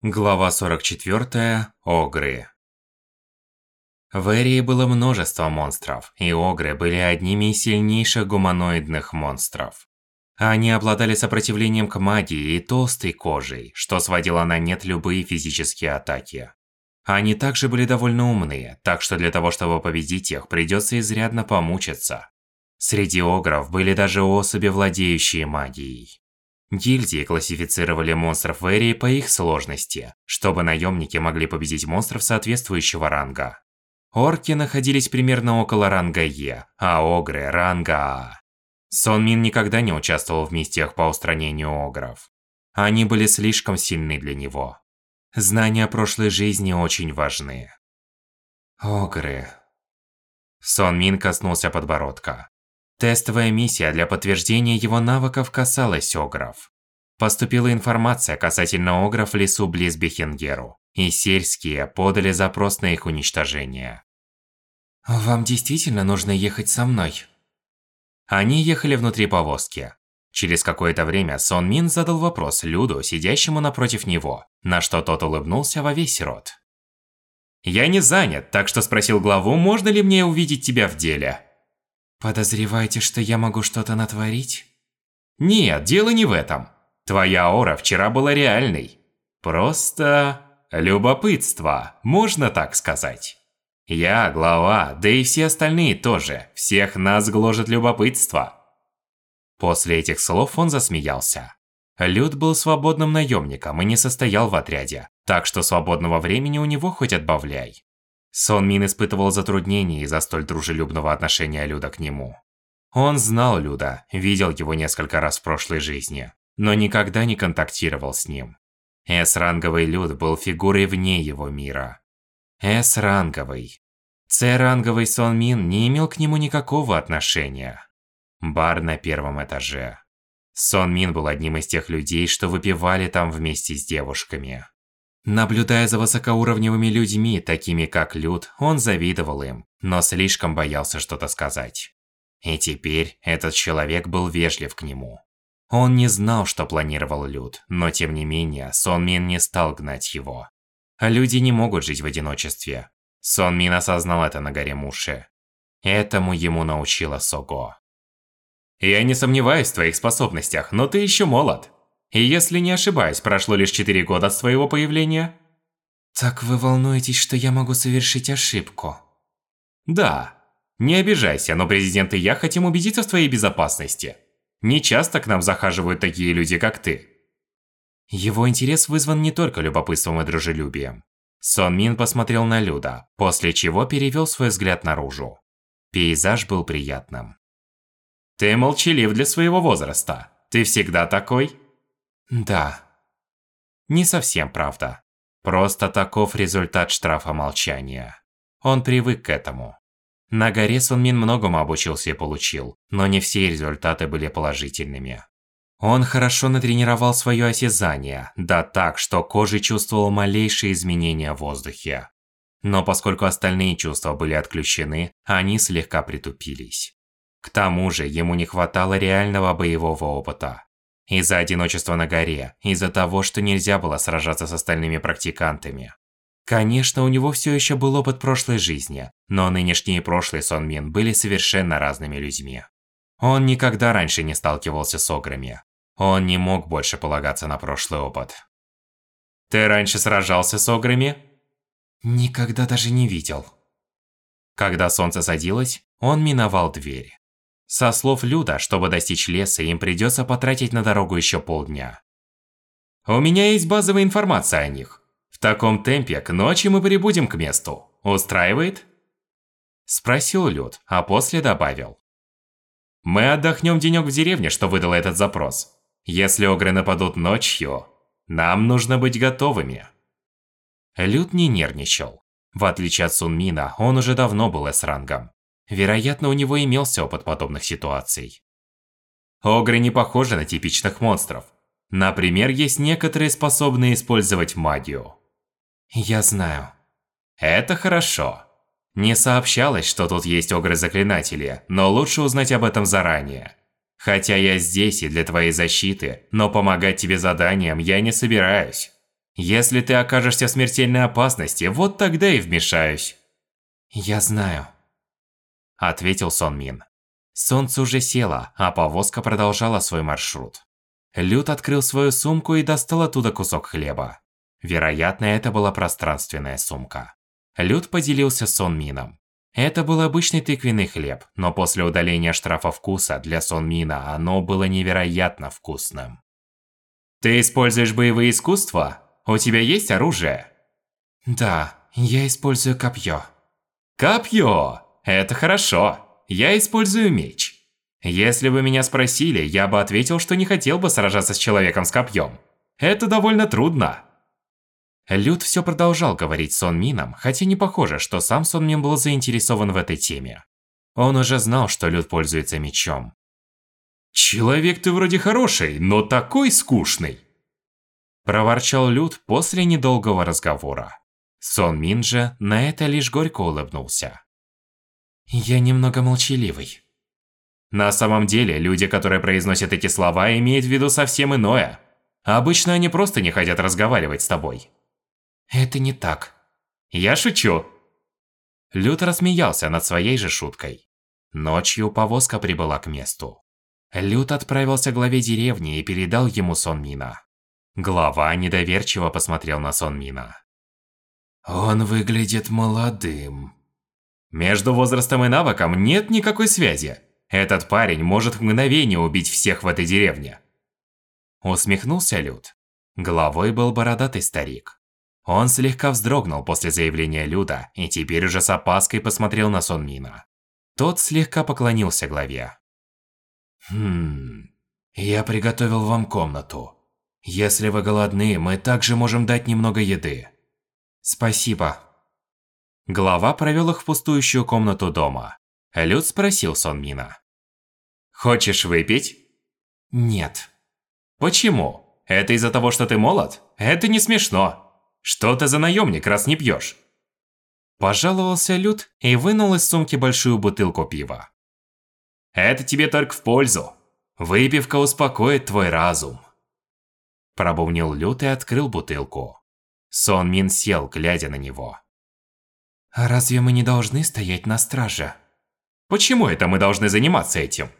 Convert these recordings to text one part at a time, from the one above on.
Глава 44. Огры. В Эрии было множество монстров, и огры были одними из сильнейших гуманоидных монстров. Они обладали сопротивлением к магии и толстой кожей, что сводило на нет любые физические атаки. Они также были довольно умные, так что для того, чтобы победить их, придется изрядно помучиться. Среди огров были даже особи, владеющие магией. Гильдии классифицировали монстров Эрии по их сложности, чтобы наемники могли победить монстров соответствующего ранга. Орки находились примерно около ранга Е, а огры – ранга А. Сон Мин никогда не участвовал в миссиях по устранению огров. Они были слишком сильны для него. Знания прошлой жизни очень важны. Огры. Сон Мин коснулся подбородка. Тестовая миссия для подтверждения его навыков касалась огров. Поступила информация касательно огров в лесу близ Бехенгеру, и сельские подали запрос на их уничтожение. «Вам действительно нужно ехать со мной?» Они ехали внутри повозки. Через какое-то время Сон Мин задал вопрос Люду, сидящему напротив него, на что тот улыбнулся во весь рот. «Я не занят, так что спросил главу, можно ли мне увидеть тебя в деле?» Подозреваете, что я могу что-то натворить? Нет, дело не в этом. Твоя аура вчера была реальной. Просто... любопытство, можно так сказать. Я глава, да и все остальные тоже. Всех нас гложет любопытство. После этих слов он засмеялся. Люд был свободным наемником и не состоял в отряде, так что свободного времени у него хоть отбавляй. Сон Мин испытывал затруднения из-за столь дружелюбного отношения Люда к нему. Он знал Люда, видел его несколько раз в прошлой жизни, но никогда не контактировал с ним. С-ранговый Люд был фигурой вне его мира. С-ранговый. С-ранговый Сон Мин не имел к нему никакого отношения. Бар на первом этаже. Сон Мин был одним из тех людей, что выпивали там вместе с девушками. Наблюдая за высокоуровневыми людьми, такими как Люд, он завидовал им, но слишком боялся что-то сказать. И теперь этот человек был вежлив к нему. Он не знал, что планировал Люд, но тем не менее, Сон Мин не стал гнать его. Люди не могут жить в одиночестве. Сон Мин осознал это на горе Муши. Этому ему научила Сого. «Я не сомневаюсь в твоих способностях, но ты еще молод. И если не ошибаюсь, прошло лишь 4 года с твоего появления? Так вы волнуетесь, что я могу совершить ошибку? Да. Не обижайся, но президент и я хотим убедиться в твоей безопасности. Не часто к нам захаживают такие люди, как ты. Его интерес вызван не только любопытством и дружелюбием. Сон Мин посмотрел на Люда, после чего перевел свой взгляд наружу. Пейзаж был приятным. Ты молчалив для своего возраста. Ты всегда такой? Да. Не совсем правда. Просто таков результат штрафа молчания. Он привык к этому. На горе Сунмин многому обучился и получил, но не все результаты были положительными. Он хорошо натренировал свое осязание, да так, что кожей чувствовал малейшие изменения в воздухе. Но поскольку остальные чувства были отключены, они слегка притупились. К тому же ему не хватало реального боевого опыта. Из-за одиночества на горе, из-за того, что нельзя было сражаться с остальными практикантами. Конечно, у него все еще был опыт прошлой жизни, но нынешний и прошлый Сон Мин были совершенно разными людьми. Он никогда раньше не сталкивался с ограми. Он не мог больше полагаться на прошлый опыт. Ты раньше сражался с ограми? Никогда даже не видел. Когда солнце садилось, он миновал дверь. Со слов Люда, чтобы достичь леса, им придется потратить на дорогу еще полдня. У меня есть базовая информация о них. В таком темпе к ночи мы прибудем к месту. Устраивает? Спросил Люд, а после добавил. Мы отдохнем денек в деревне, что выдал этот запрос. Если огры нападут ночью, нам нужно быть готовыми. Люд не нервничал. В отличие от Сунмина, он уже давно был С-рангом. Вероятно, у него имелся опыт подобных ситуаций. Огры не похожи на типичных монстров. Например, есть некоторые способные использовать магию. Я знаю. Это хорошо. Не сообщалось, что тут есть огры-заклинатели, но лучше узнать об этом заранее. Хотя я здесь и для твоей защиты, но помогать тебе заданиям я не собираюсь. Если ты окажешься в смертельной опасности, вот тогда и вмешаюсь. Я знаю. Ответил Сон Мин. Солнце уже село, а повозка продолжала свой маршрут. Люд открыл свою сумку и достал оттуда кусок хлеба. Вероятно, это была пространственная сумка. Люд поделился с Сон Мином. Это был обычный тыквенный хлеб, но после удаления штрафа вкуса для Сон Мина оно было невероятно вкусным. Ты используешь боевые искусства? У тебя есть оружие? Да, я использую копье. Копье! Это хорошо. Я использую меч. Если бы меня спросили, я бы ответил, что не хотел бы сражаться с человеком с копьем. Это довольно трудно. Люд все продолжал говорить Сон Мином, хотя не похоже, что сам Сон Мин был заинтересован в этой теме. Он уже знал, что Люд пользуется мечом. «Человек ты вроде хороший, но такой скучный!» Проворчал Люд после недолгого разговора. Сон Мин же на это лишь горько улыбнулся. «Я немного молчаливый». На самом деле, люди, которые произносят эти слова, имеют в виду совсем иное. Обычно они просто не хотят разговаривать с тобой. Это не так. Я шучу. Люд рассмеялся над своей же шуткой. Ночью повозка прибыла к месту. Люд отправился к главе деревни и передал ему Сон Мина. Глава недоверчиво посмотрел на Сон Мина. Он выглядит молодым. Между возрастом и навыком нет никакой связи. Этот парень может в мгновение убить всех в этой деревне. Усмехнулся Люд. Главой был бородатый старик. Он слегка вздрогнул после заявления Люда и теперь уже с опаской посмотрел на Сон Мина. Тот слегка поклонился главе. «Хм... Я приготовил вам комнату. Если вы голодны, мы также можем дать немного еды». «Спасибо». Глава провел их в пустующую комнату дома. Люд спросил Сон Мина. «Хочешь выпить?» «Нет». «Почему? Это из-за того, что ты молод? Это не смешно. Что ты за наемник, раз не пьешь?» Пожаловался Люд и вынул из сумки большую бутылку пива. «Это тебе только в пользу. Выпивка успокоит твой разум». Пробумнил Люд и открыл бутылку. Сон Мин сел, глядя на него. «А разве мы не должны стоять на страже?» Почему это мы должны заниматься этим?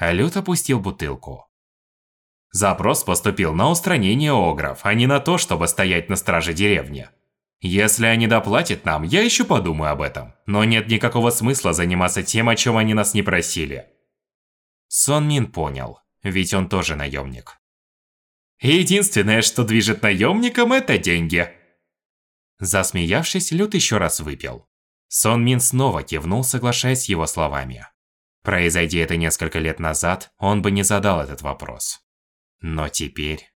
Люд опустил бутылку. Запрос поступил на устранение огров, а не на то, чтобы стоять на страже деревни. Если они доплатят нам, я еще подумаю об этом. Но нет никакого смысла заниматься тем, о чем они нас не просили. Сон Мин понял, ведь он тоже наемник. Единственное, что движет наемником, это деньги. Засмеявшись, Люд еще раз выпил. Сон Мин снова кивнул, соглашаясь с его словами. Произойди это несколько лет назад, он бы не задал этот вопрос. Но теперь...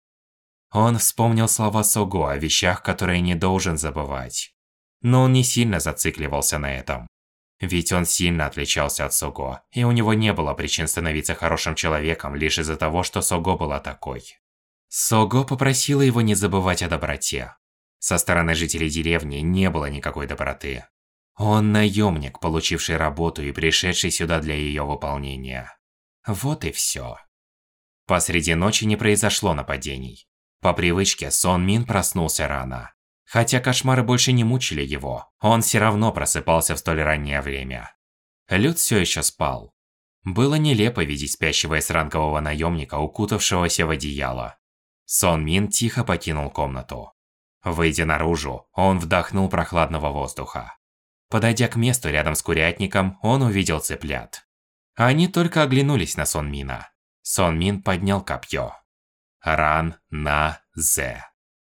Он вспомнил слова Сого о вещах, которые не должен забывать. Но он не сильно зацикливался на этом. Ведь он сильно отличался от Сого, и у него не было причин становиться хорошим человеком лишь из-за того, что Сого была такой. Сого попросила его не забывать о доброте. Со стороны жителей деревни не было никакой доброты. Он наемник, получивший работу и пришедший сюда для ее выполнения. Вот и все. Посреди ночи не произошло нападений. По привычке Сон Мин проснулся рано. Хотя кошмары больше не мучили его, он все равно просыпался в столь раннее время. Люд все еще спал. Было нелепо видеть спящего эсрангового наемника, укутавшегося в одеяло. Сон Мин тихо покинул комнату. Выйдя наружу, он вдохнул прохладного воздуха. Подойдя к месту рядом с курятником, он увидел цыплят. Они только оглянулись на Сон Мина. Сон Мин поднял копье. Ран на Зе.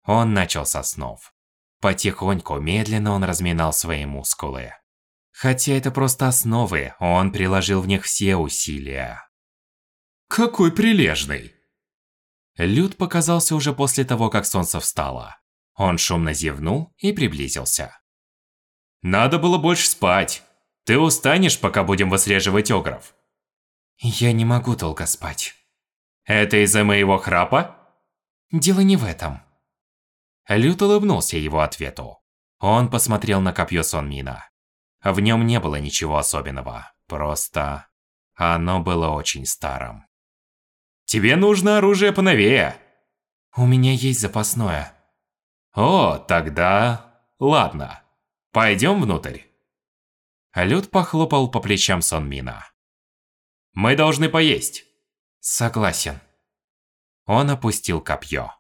Он начал со снов. Потихоньку, медленно он разминал свои мускулы. Хотя это просто основы, он приложил в них все усилия. Какой прилежный! Люд показался уже после того, как солнце встало. Он шумно зевнул и приблизился. Надо было больше спать. Ты устанешь, пока будем выслеживать огров. Я не могу долго спать. Это из-за моего храпа? Дело не в этом. Лют улыбнулся его ответу. Он посмотрел на копье Сонмина. В нем не было ничего особенного. Просто... Оно было очень старым. Тебе нужно оружие поновее. У меня есть запасное. О, тогда... Ладно. Пойдем внутрь. Люд похлопал по плечам Сонмина. Мы должны поесть. Согласен. Он опустил копье.